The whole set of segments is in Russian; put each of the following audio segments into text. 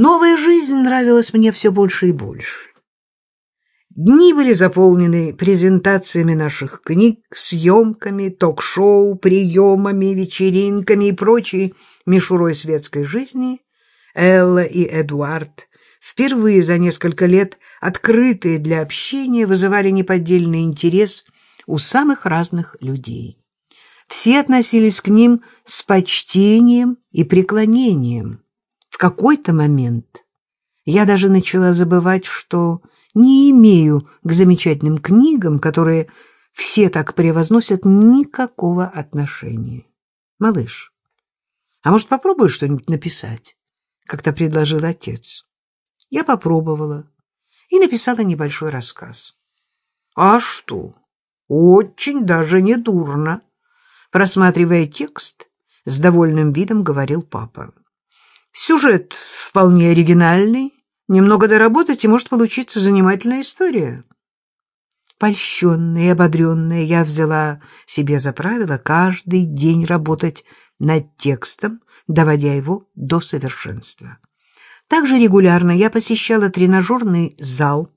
Новая жизнь нравилась мне все больше и больше. Дни были заполнены презентациями наших книг, съемками, ток-шоу, приемами, вечеринками и прочей мишурой светской жизни. Элла и Эдуард, впервые за несколько лет открытые для общения, вызывали неподдельный интерес у самых разных людей. Все относились к ним с почтением и преклонением. Какой-то момент я даже начала забывать, что не имею к замечательным книгам, которые все так превозносят, никакого отношения. Малыш, а может, попробуешь что-нибудь написать? Как-то предложил отец. Я попробовала и написала небольшой рассказ. А что? Очень даже не дурно. Просматривая текст, с довольным видом говорил папа. Сюжет вполне оригинальный, немного доработать, и может получиться занимательная история. Польщенная и ободренная, я взяла себе за правило каждый день работать над текстом, доводя его до совершенства. Также регулярно я посещала тренажерный зал,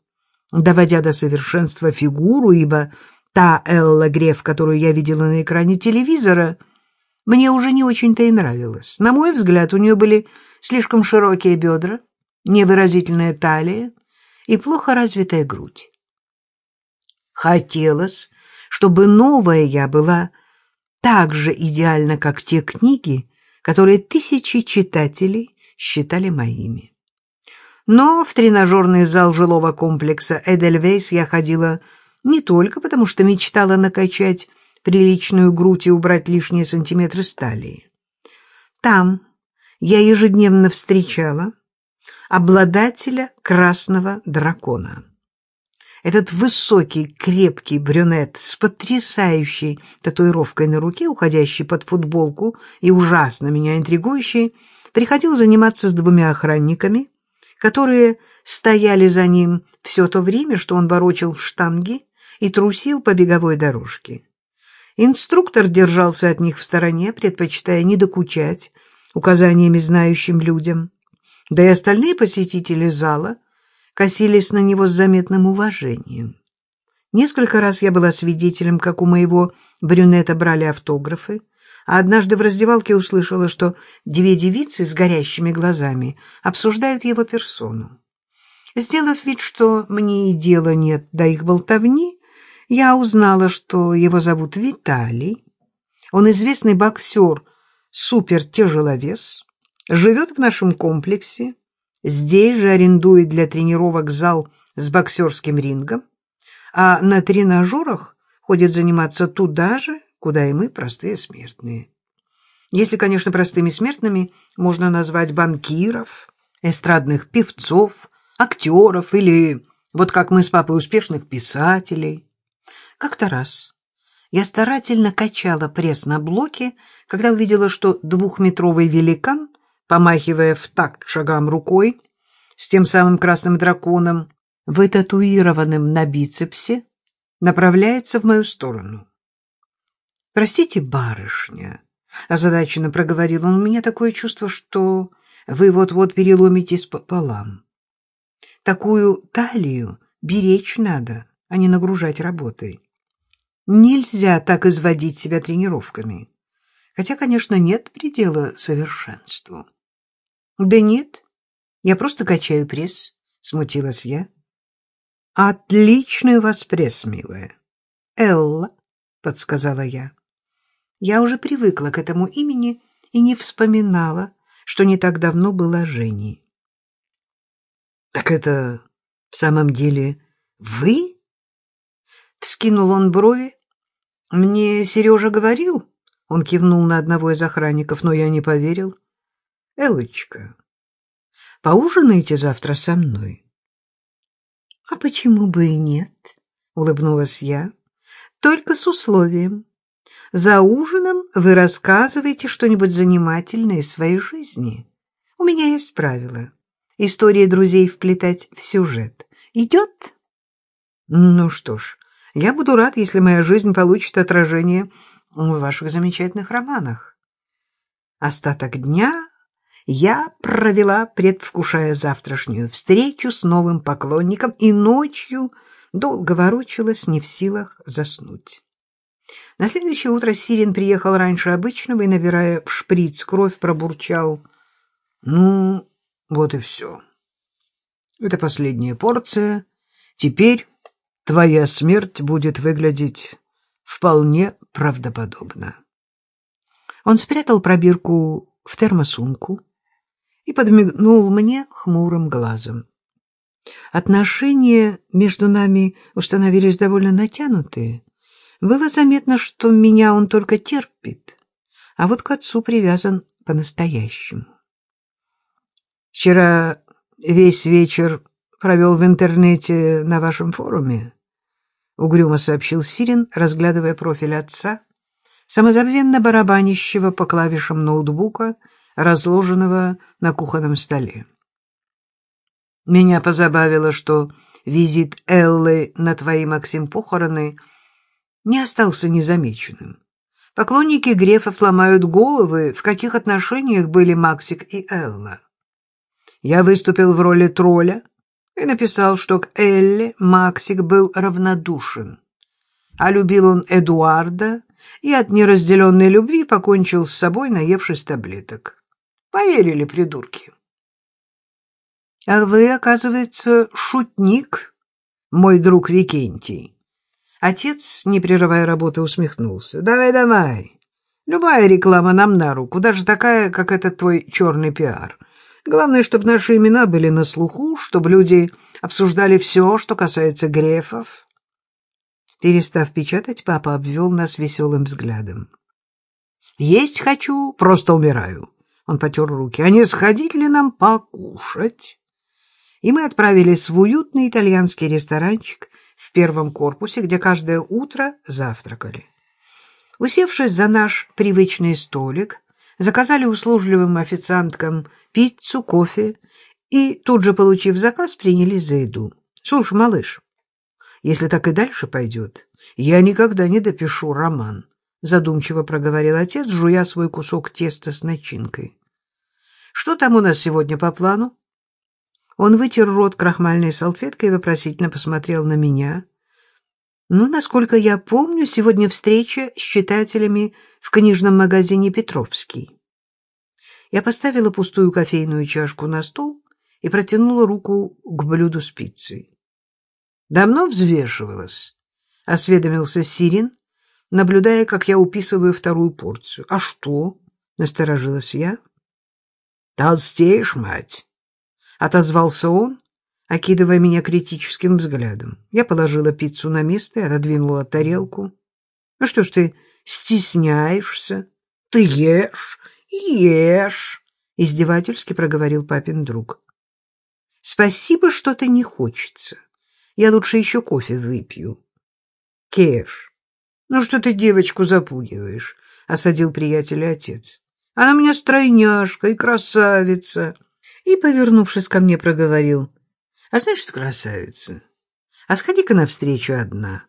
доводя до совершенства фигуру, ибо та Элла Греф, которую я видела на экране телевизора, мне уже не очень-то и нравилась. На мой взгляд, у нее были слишком широкие бедра, невыразительная талия и плохо развитая грудь. Хотелось, чтобы новая я была так же идеальна, как те книги, которые тысячи читателей считали моими. Но в тренажерный зал жилого комплекса «Эдельвейс» я ходила не только потому, что мечтала накачать приличную грудь и убрать лишние сантиметры стали. Там я ежедневно встречала обладателя красного дракона. Этот высокий, крепкий брюнет с потрясающей татуировкой на руке, уходящий под футболку и ужасно меня интригующий, приходил заниматься с двумя охранниками, которые стояли за ним все то время, что он ворочил штанги и трусил по беговой дорожке. Инструктор держался от них в стороне, предпочитая не докучать указаниями знающим людям да и остальные посетители зала косились на него с заметным уважением. Несколько раз я была свидетелем, как у моего брюнета брали автографы, а однажды в раздевалке услышала, что две девицы с горящими глазами обсуждают его персону. Сделав вид, что мне и дела нет до их болтовни, я узнала, что его зовут Виталий. Он известный боксер, супертяжеловес, живет в нашем комплексе, здесь же арендует для тренировок зал с боксерским рингом, а на тренажерах ходит заниматься туда же, куда и мы, простые смертные. Если, конечно, простыми смертными можно назвать банкиров, эстрадных певцов, актеров или, вот как мы с папой, успешных писателей. Как-то раз я старательно качала пресс на блоке, когда увидела, что двухметровый великан помахивая в такт шагам рукой, с тем самым красным драконом, вытатуированным на бицепсе, направляется в мою сторону. «Простите, барышня», — озадаченно проговорил он, — «у меня такое чувство, что вы вот-вот переломитесь пополам. Такую талию беречь надо, а не нагружать работой. Нельзя так изводить себя тренировками, хотя, конечно, нет предела совершенству». Да нет, я просто качаю пресс, смутилась я. Отличный у вас пресс, милая. Элла, подсказала я. Я уже привыкла к этому имени и не вспоминала, что не так давно была Женей. Так это в самом деле вы? Вскинул он брови. Мне Сережа говорил, он кивнул на одного из охранников, но я не поверил. Элочка, поужинаете завтра со мной? — А почему бы и нет? — улыбнулась я. — Только с условием. За ужином вы рассказываете что-нибудь занимательное из своей жизни. У меня есть правило. Истории друзей вплетать в сюжет. Идет? Ну что ж, я буду рад, если моя жизнь получит отражение в ваших замечательных романах. Остаток дня я провела, предвкушая завтрашнюю встречу с новым поклонником, и ночью долго ворочалась, не в силах заснуть. На следующее утро Сирин приехал раньше обычного и, набирая в шприц кровь, пробурчал. «Ну, вот и все. Это последняя порция. Теперь твоя смерть будет выглядеть вполне правдоподобно». Он спрятал пробирку в термосумку и подмигнул мне хмурым глазом. Отношения между нами установились довольно натянутые. Было заметно, что меня он только терпит, а вот к отцу привязан по-настоящему. Вчера весь вечер провел в интернете на вашем форуме, — угрюмо сообщил Сирин, разглядывая профиль отца, самозабвенно барабанящего по клавишам ноутбука, разложенного на кухонном столе. Меня позабавило, что визит Эллы на твои, Максим, похороны не остался незамеченным. Поклонники Грефов ломают головы, в каких отношениях были Максик и Элла. Я выступил в роли тролля и написал, что к Элле Максик был равнодушен, а любил он Эдуарда и от неразделенной любви покончил с собой, наевшись таблеток. Поверили придурки. А вы, оказывается, шутник, мой друг Викентий. Отец, не прерывая работы, усмехнулся. Давай, давай. Любая реклама нам на руку, даже такая, как этот твой черный пиар. Главное, чтобы наши имена были на слуху, чтобы люди обсуждали все, что касается грефов. Перестав печатать, папа обвел нас веселым взглядом. «Есть хочу, просто умираю». Он потер руки. «А не сходить ли нам покушать?» и мы отправились в уютный итальянский ресторанчик в первом корпусе, где каждое утро завтракали. Усевшись за наш привычный столик, заказали услужливым официанткам пиццу, кофе и, тут же получив заказ, принялись за еду. «Слушай, малыш, если так и дальше пойдет, я никогда не допишу роман», задумчиво проговорил отец, жуя свой кусок теста с начинкой. «Что там у нас сегодня по плану?» Он вытер рот крахмальной салфеткой и вопросительно посмотрел на меня. Ну, насколько я помню, сегодня встреча с читателями в книжном магазине «Петровский». Я поставила пустую кофейную чашку на стол и протянула руку к блюду с пиццей. «Давно взвешивалась?» — осведомился Сирин, наблюдая, как я уписываю вторую порцию. «А что?» — насторожилась я. «Толстеешь, мать!» Отозвался он, окидывая меня критическим взглядом. Я положила пиццу на место и отодвинула тарелку. «Ну что ж ты стесняешься? Ты ешь, ешь!» — издевательски проговорил папин друг. «Спасибо, что-то не хочется. Я лучше еще кофе выпью». «Кеш, ну что ты девочку запугиваешь?» — осадил приятеля отец. «Она у меня стройняшка и красавица» и, повернувшись ко мне, проговорил. — А знаешь что, красавица, а сходи-ка навстречу одна.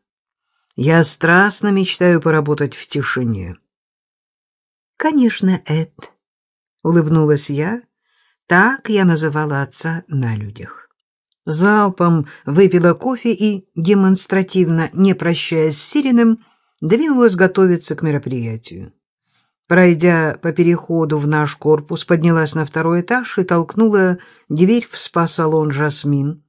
Я страстно мечтаю поработать в тишине. — Конечно, Эд, — улыбнулась я. Так я называла отца на людях. Залпом выпила кофе и, демонстративно не прощаясь с Сириным, двинулась готовиться к мероприятию. Пройдя по переходу в наш корпус, поднялась на второй этаж и толкнула дверь в спа-салон «Жасмин».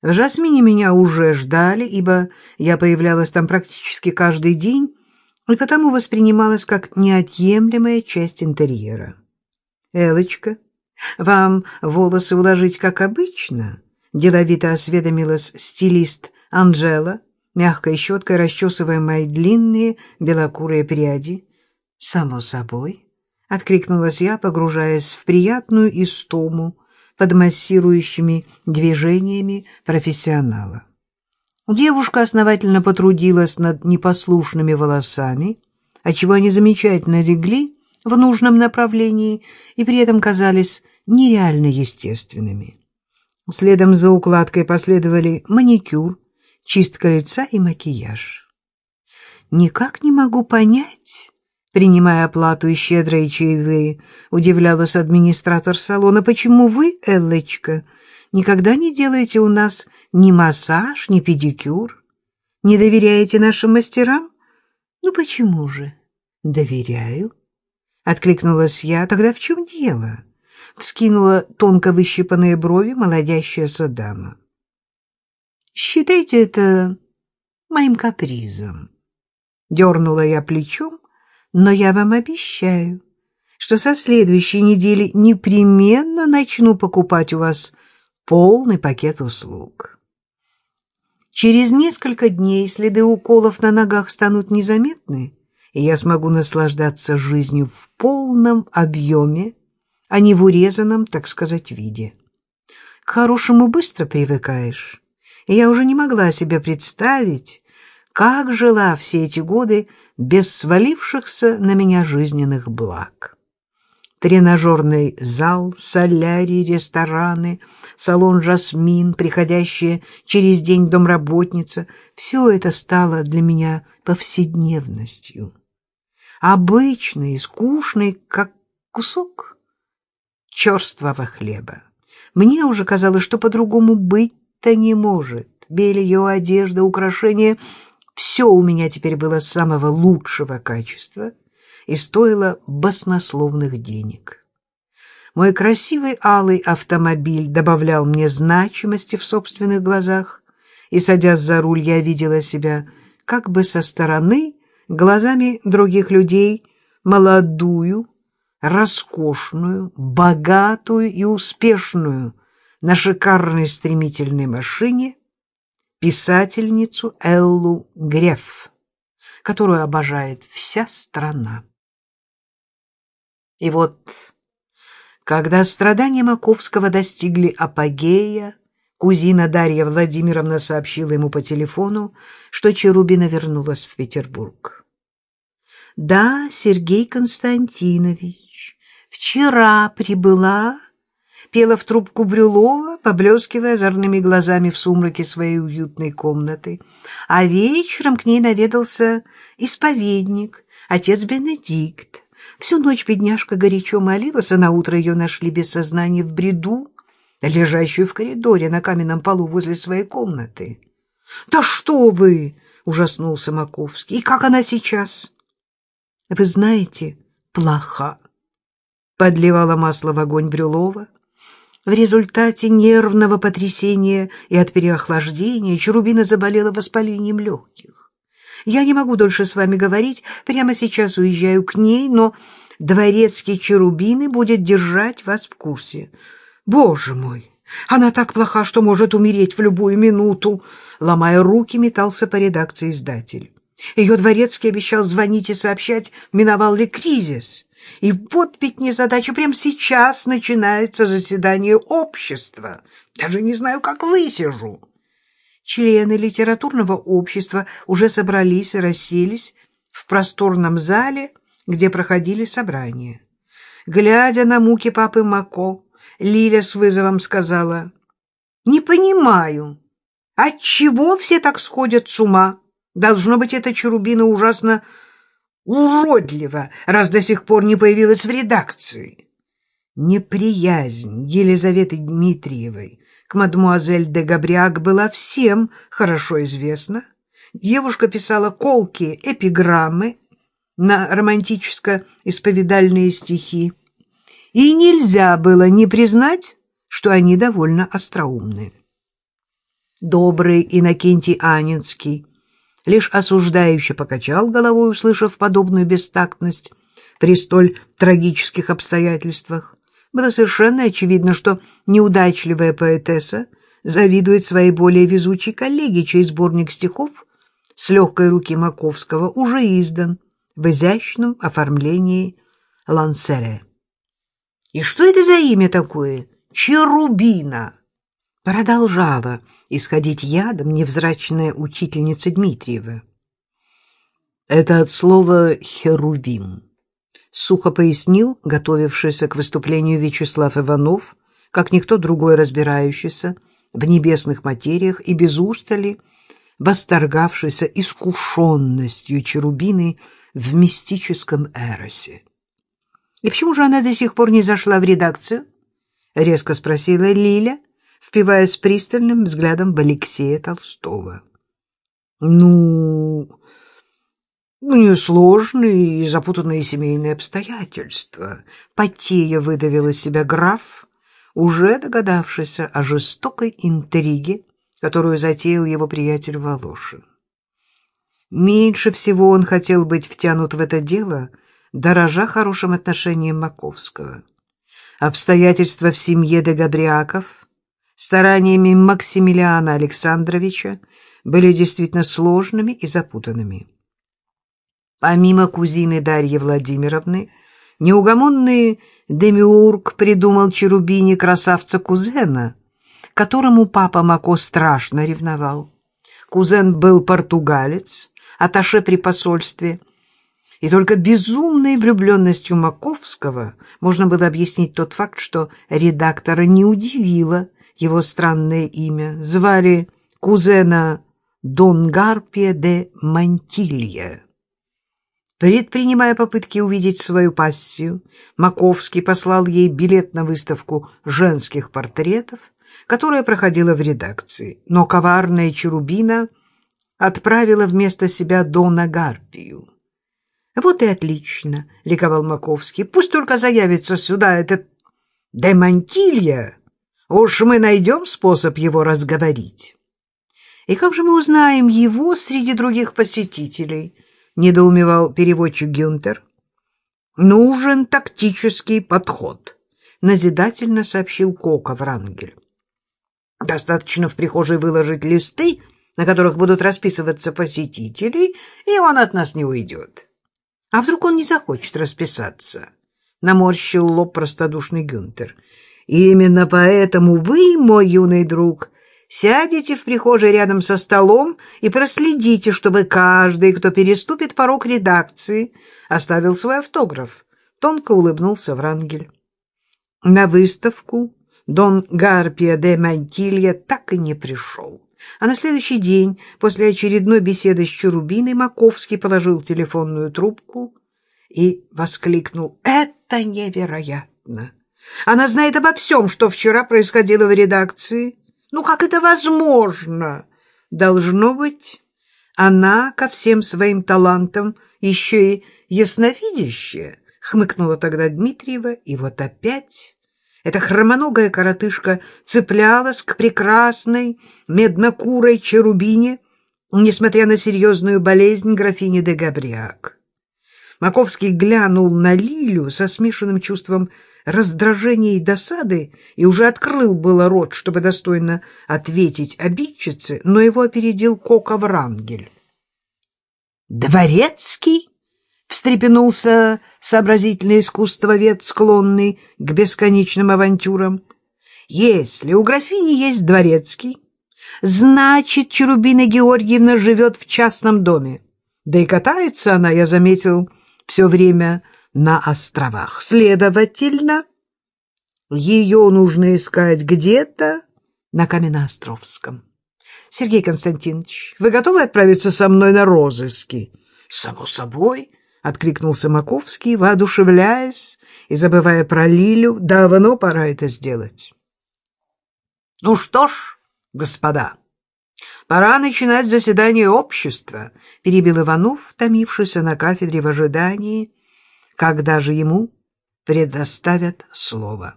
В «Жасмине» меня уже ждали, ибо я появлялась там практически каждый день и потому воспринималась как неотъемлемая часть интерьера. «Элочка, вам волосы уложить как обычно?» — деловито осведомилась стилист Анжела, мягкой щеткой расчесывая мои длинные белокурые пряди — «Само собой», — откликнулась я, погружаясь в приятную истому под массирующими движениями профессионала. Девушка основательно потрудилась над непослушными волосами, отчего они замечательно легли в нужном направлении и при этом казались нереально естественными. Следом за укладкой последовали маникюр, чистка лица и макияж. «Никак не могу понять», принимая оплату и щедрые чаевые, удивлялась администратор салона. «Почему вы, Эллочка, никогда не делаете у нас ни массаж, ни педикюр? Не доверяете нашим мастерам? Ну почему же?» «Доверяю», — откликнулась я. «Тогда в чем дело?» — вскинула тонко выщипанные брови молодящаяся дама. «Считайте это моим капризом». Дернула я плечом, но я вам обещаю, что со следующей недели непременно начну покупать у вас полный пакет услуг. Через несколько дней следы уколов на ногах станут незаметны, и я смогу наслаждаться жизнью в полном объеме, а не в урезанном, так сказать, виде. К хорошему быстро привыкаешь, и я уже не могла себе представить, как жила все эти годы без свалившихся на меня жизненных благ. Тренажерный зал, солярий, рестораны, салон «Жасмин», приходящая через день домработница — все это стало для меня повседневностью. Обычный, скучный, как кусок черствого хлеба. Мне уже казалось, что по-другому быть-то не может. Белье, одежда, украшения все у меня теперь было самого лучшего качества и стоило баснословных денег. Мой красивый алый автомобиль добавлял мне значимости в собственных глазах, и, садясь за руль, я видела себя как бы со стороны, глазами других людей, молодую, роскошную, богатую и успешную на шикарной стремительной машине — писательницу Эллу Греф, которую обожает вся страна. И вот, когда страдания Маковского достигли апогея, кузина Дарья Владимировна сообщила ему по телефону, что Черубина вернулась в Петербург. «Да, Сергей Константинович, вчера прибыла пела в трубку Брюлова, поблескивая озорными глазами в сумраке своей уютной комнаты. А вечером к ней наведался исповедник, отец Бенедикт. Всю ночь бедняжка горячо молилась, а на утро ее нашли без сознания в бреду, лежащую в коридоре на каменном полу возле своей комнаты. «Да что вы!» — ужаснулся Маковский. «И как она сейчас?» «Вы знаете, плоха», — подливала масло в огонь Брюлова. В результате нервного потрясения и от переохлаждения Черубина заболела воспалением легких. Я не могу дольше с вами говорить, прямо сейчас уезжаю к ней, но дворецкий Черубины будет держать вас в курсе. Боже мой! Она так плоха, что может умереть в любую минуту. Ломая руки, метался по редакции издатель. Ее дворецкий обещал звонить и сообщать, миновал ли кризис. И вот ведь незадача, прямо сейчас начинается заседание общества. Даже не знаю, как высижу. Члены литературного общества уже собрались и расселись в просторном зале, где проходили собрания. Глядя на муки папы Мако, Лиля с вызовом сказала, «Не понимаю, отчего все так сходят с ума? Должно быть, эта Черубина ужасно уродливо, раз до сих пор не появилась в редакции. Неприязнь Елизаветы Дмитриевой к мадмуазель де Габриак была всем хорошо известна. Девушка писала колкие эпиграммы на романтическо-исповедальные стихи, и нельзя было не признать, что они довольно остроумны. Добрый Иннокентий Анинский лишь осуждающе покачал головой, услышав подобную бестактность при столь трагических обстоятельствах. Было совершенно очевидно, что неудачливая поэтесса завидует своей более везучей коллеге, чей сборник стихов с легкой руки Маковского уже издан в изящном оформлении Лансере. «И что это за имя такое? Черубина!» Продолжала исходить ядом невзрачная учительница Дмитриева. Это от слова «херувим», — сухо пояснил готовившийся к выступлению Вячеслав Иванов, как никто другой разбирающийся в небесных материях и без устали восторгавшийся искушенностью Черубины в мистическом эросе. «И почему же она до сих пор не зашла в редакцию?» — резко спросила Лиля, впиваясь пристальным взглядом в Алексея Толстого. «Ну, у нее сложные и запутанные семейные обстоятельства», — потея выдавил из себя граф, уже догадавшийся о жестокой интриге, которую затеял его приятель Волошин. Меньше всего он хотел быть втянут в это дело, дорожа хорошим отношением Маковского. Обстоятельства в семье Дегабряков стараниями Максимилиана Александровича были действительно сложными и запутанными. Помимо кузины Дарьи Владимировны, неугомонный Демиург придумал Черубине красавца-кузена, которому папа Мако страшно ревновал. Кузен был португалец, аташе при посольстве, и только безумной влюбленностью Маковского можно было объяснить тот факт, что редактора не удивило его странное имя. Звали кузена Дон Гарпия де Мантилья. Предпринимая попытки увидеть свою пассию, Маковский послал ей билет на выставку женских портретов, которая проходила в редакции, но коварная Черубина отправила вместо себя Дона Гарпию. «Вот и отлично», — ликовал Маковский. «Пусть только заявится сюда этот Демонтилья. Уж мы найдем способ его разговорить». «И как же мы узнаем его среди других посетителей?» — недоумевал переводчик Гюнтер. «Нужен тактический подход», — назидательно сообщил Кока Врангель. «Достаточно в прихожей выложить листы, на которых будут расписываться посетители, и он от нас не уйдет». «А вдруг он не захочет расписаться?» — наморщил лоб простодушный Гюнтер. «Именно поэтому вы, мой юный друг, Сядете в прихожей рядом со столом и проследите, чтобы каждый, кто переступит порог редакции, оставил свой автограф. Тонко улыбнулся Врангель. На выставку Дон Гарпия де Мантилья так и не пришел. А на следующий день, после очередной беседы с Чурубиной, Маковский положил телефонную трубку и воскликнул «Это невероятно! Она знает обо всем, что вчера происходило в редакции». Ну, как это возможно? Должно быть, она ко всем своим талантам еще и ясновидящая, хмыкнула тогда Дмитриева, и вот опять эта хромоногая коротышка цеплялась к прекрасной меднокурой черубине, несмотря на серьезную болезнь графини де Габриак. Маковский глянул на Лилю со смешанным чувством раздражения и досады и уже открыл было рот, чтобы достойно ответить обидчице, но его опередил Кока Врангель. «Дворецкий?» — встрепенулся сообразительный искусствовед, склонный к бесконечным авантюрам. «Если у графини есть дворецкий, значит, Черубина Георгиевна живет в частном доме. Да и катается она, я заметил, все время на островах. Следовательно, ее нужно искать где-то на Каменноостровском. Сергей Константинович, вы готовы отправиться со мной на розыски? Само собой, откликнулся Маковский, воодушевляясь и забывая про Лилю, давно пора это сделать. Ну что ж, господа, пора начинать заседание общества, перебил Иванов, томившийся на кафедре в ожидании, когда же ему предоставят слово.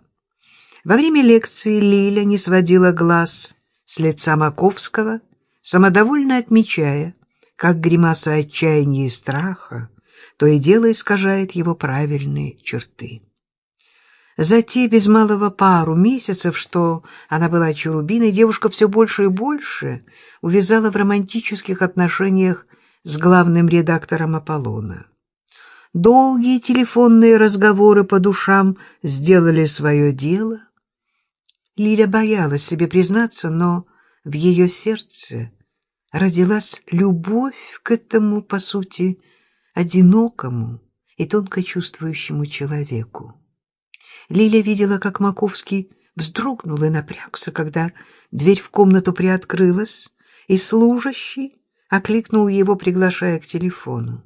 Во время лекции Лиля не сводила глаз с лица Маковского, самодовольно отмечая, как гримаса отчаяния и страха то и дело искажает его правильные черты. За те без малого пару месяцев, что она была Чурубиной, девушка все больше и больше увязала в романтических отношениях с главным редактором Аполлона. Долгие телефонные разговоры по душам сделали свое дело. Лиля боялась себе признаться, но в ее сердце родилась любовь к этому, по сути, одинокому и тонко чувствующему человеку. Лиля видела, как Маковский вздрогнул и напрягся, когда дверь в комнату приоткрылась, и служащий окликнул его, приглашая к телефону.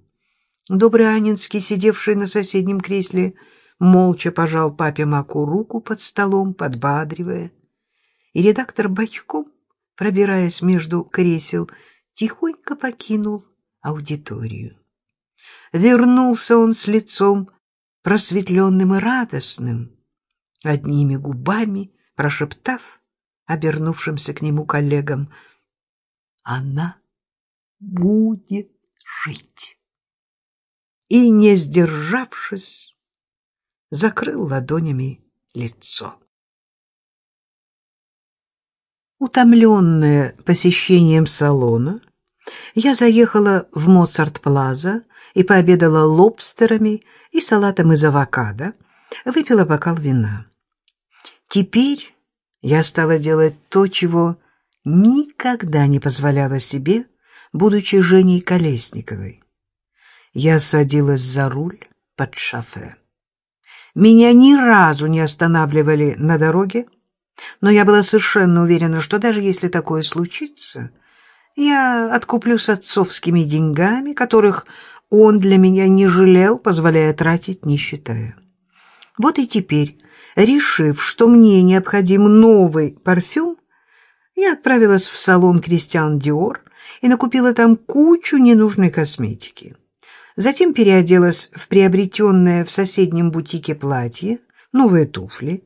Добрый Анинский, сидевший на соседнем кресле, молча пожал папе Маку руку под столом, подбадривая. И редактор бочком, пробираясь между кресел, тихонько покинул аудиторию. Вернулся он с лицом просветленным и радостным, одними губами прошептав обернувшимся к нему коллегам, «Она будет жить!» И, не сдержавшись, закрыл ладонями лицо. Утомленная посещением салона, я заехала в Моцарт-Плаза и пообедала лобстерами и салатом из авокадо, выпила бокал вина. Теперь я стала делать то, чего никогда не позволяла себе, будучи Женей Колесниковой. Я садилась за руль под шофе. Меня ни разу не останавливали на дороге, но я была совершенно уверена, что даже если такое случится, я откуплюсь отцовскими деньгами, которых он для меня не жалел, позволяя тратить, не считая. Вот и теперь, решив, что мне необходим новый парфюм, я отправилась в салон «Кристиан Диор» и накупила там кучу ненужной косметики. Затем переоделась в приобретенное в соседнем бутике платье, новые туфли,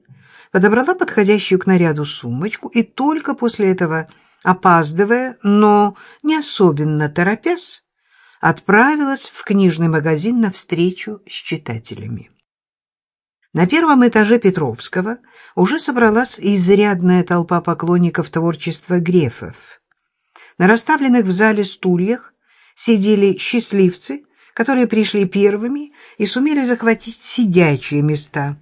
подобрала подходящую к наряду сумочку и только после этого, опаздывая, но не особенно торопясь, отправилась в книжный магазин на встречу с читателями. На первом этаже Петровского уже собралась изрядная толпа поклонников творчества Грефов. На расставленных в зале стульях сидели счастливцы, которые пришли первыми и сумели захватить сидячие места.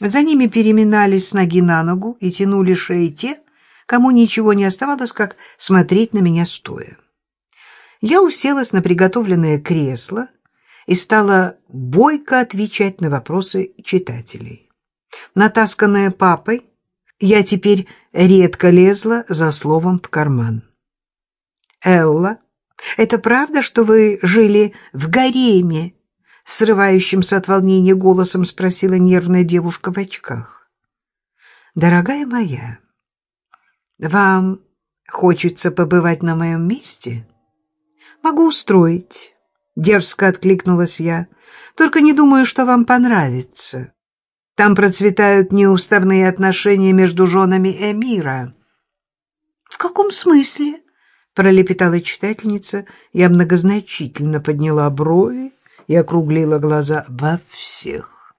За ними переминались с ноги на ногу и тянули шеи те, кому ничего не оставалось, как смотреть на меня стоя. Я уселась на приготовленное кресло и стала бойко отвечать на вопросы читателей. Натасканная папой, я теперь редко лезла за словом в карман. «Элла, это правда, что вы жили в гареме?» Срывающимся от волнения голосом спросила нервная девушка в очках. «Дорогая моя, вам хочется побывать на моем месте?» «Могу устроить», — дерзко откликнулась я. «Только не думаю, что вам понравится. Там процветают неуставные отношения между женами Эмира». «В каком смысле?» Пролепетала читательница. Я многозначительно подняла брови и округлила глаза во всех.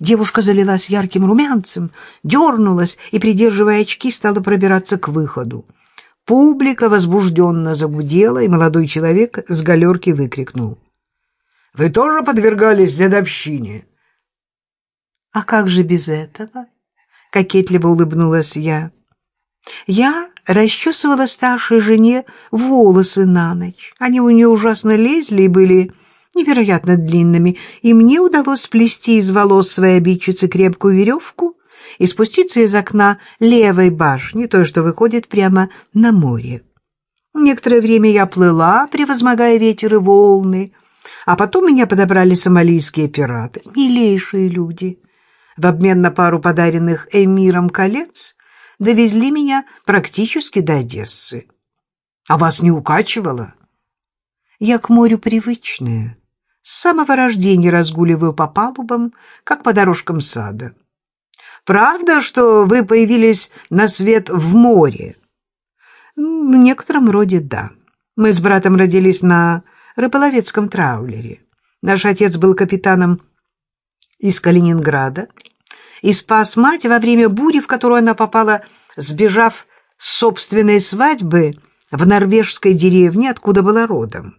Девушка залилась ярким румянцем, дернулась и, придерживая очки, стала пробираться к выходу. Публика возбужденно загудела, и молодой человек с галерки выкрикнул. — Вы тоже подвергались дедовщине? — А как же без этого? — кокетливо улыбнулась я. — Я расчесывала старшей жене волосы на ночь. Они у нее ужасно лезли и были невероятно длинными, и мне удалось сплести из волос своей обидчицы крепкую веревку и спуститься из окна левой башни, той, что выходит прямо на море. Некоторое время я плыла, превозмогая ветер и волны, а потом меня подобрали сомалийские пираты, милейшие люди. В обмен на пару подаренных эмиром колец довезли меня практически до Одессы. А вас не укачивало? Я к морю привычная. С самого рождения разгуливаю по палубам, как по дорожкам сада. Правда, что вы появились на свет в море? В некотором роде да. Мы с братом родились на рыболовецком траулере. Наш отец был капитаном из Калининграда, и спас мать во время бури, в которую она попала, сбежав с собственной свадьбы в норвежской деревне, откуда была родом.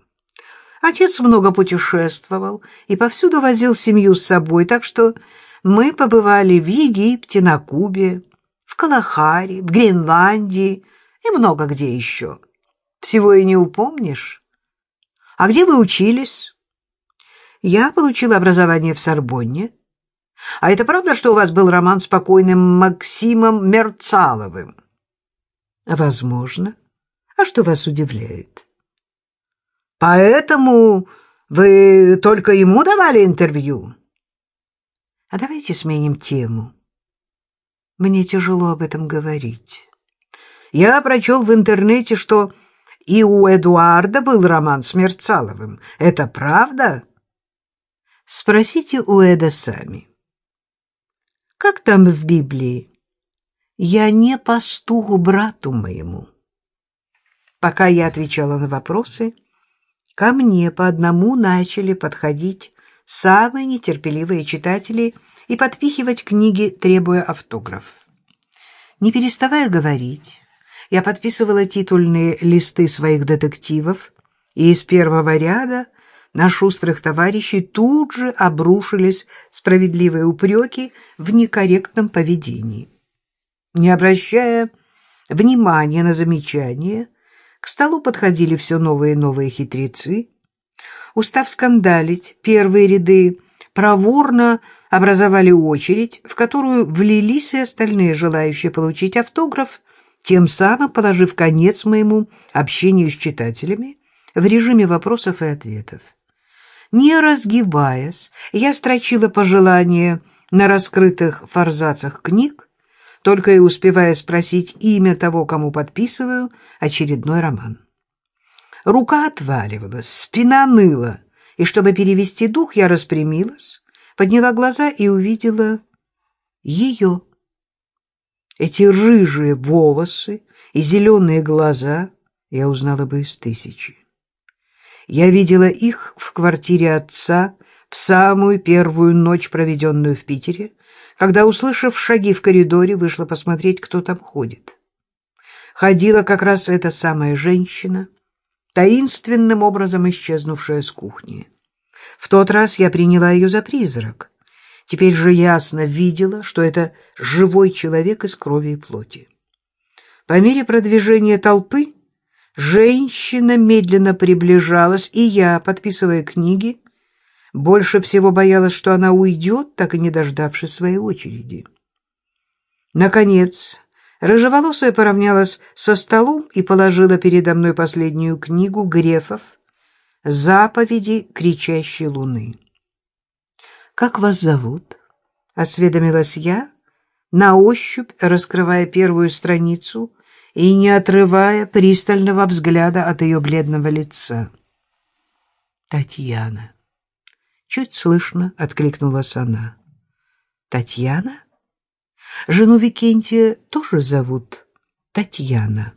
Отец много путешествовал и повсюду возил семью с собой, так что мы побывали в Египте, на Кубе, в Калахаре, в Гренландии и много где еще. Всего и не упомнишь. А где вы учились? Я получила образование в Сорбонне, а это правда, что у вас был роман с покойным Максимом Мерцаловым? Возможно. А что вас удивляет? Поэтому Вы только ему давали интервью? А давайте сменим тему. Мне тяжело об этом говорить. Я прочел в интернете, что и у Эдуарда был роман с Мерцаловым. Это правда? Спросите у Эда сами. Как там в Библии? Я не пастух брату моему. Пока я отвечала на вопросы, ко мне по одному начали подходить самые нетерпеливые читатели и подпихивать книги, требуя автограф. Не переставая говорить, я подписывала титульные листы своих детективов, и из первого ряда на шустрых товарищей тут же обрушились справедливые упреки в некорректном поведении. Не обращая внимания на замечания, к столу подходили все новые и новые хитрецы. Устав скандалить, первые ряды проворно образовали очередь, в которую влились и остальные желающие получить автограф, тем самым положив конец моему общению с читателями в режиме вопросов и ответов. Не разгибаясь, я строчила пожелания на раскрытых форзацах книг, только и успевая спросить имя того, кому подписываю очередной роман. Рука отваливалась, спина ныла, и чтобы перевести дух, я распрямилась, подняла глаза и увидела ее. Эти рыжие волосы и зеленые глаза я узнала бы из тысячи. Я видела их в квартире отца в самую первую ночь, проведенную в Питере, когда, услышав шаги в коридоре, вышла посмотреть, кто там ходит. Ходила как раз эта самая женщина, таинственным образом исчезнувшая с кухни. В тот раз я приняла ее за призрак. Теперь же ясно видела, что это живой человек из крови и плоти. По мере продвижения толпы женщина медленно приближалась, и я, подписывая книги, больше всего боялась, что она уйдет, так и не дождавшись своей очереди. Наконец, рыжеволосая поравнялась со столом и положила передо мной последнюю книгу Грефов «Заповеди кричащей луны». «Как вас зовут?» — осведомилась я, на ощупь раскрывая первую страницу и не отрывая пристального взгляда от ее бледного лица. «Татьяна». Чуть слышно откликнулась она. «Татьяна? Жену Викентия тоже зовут Татьяна?»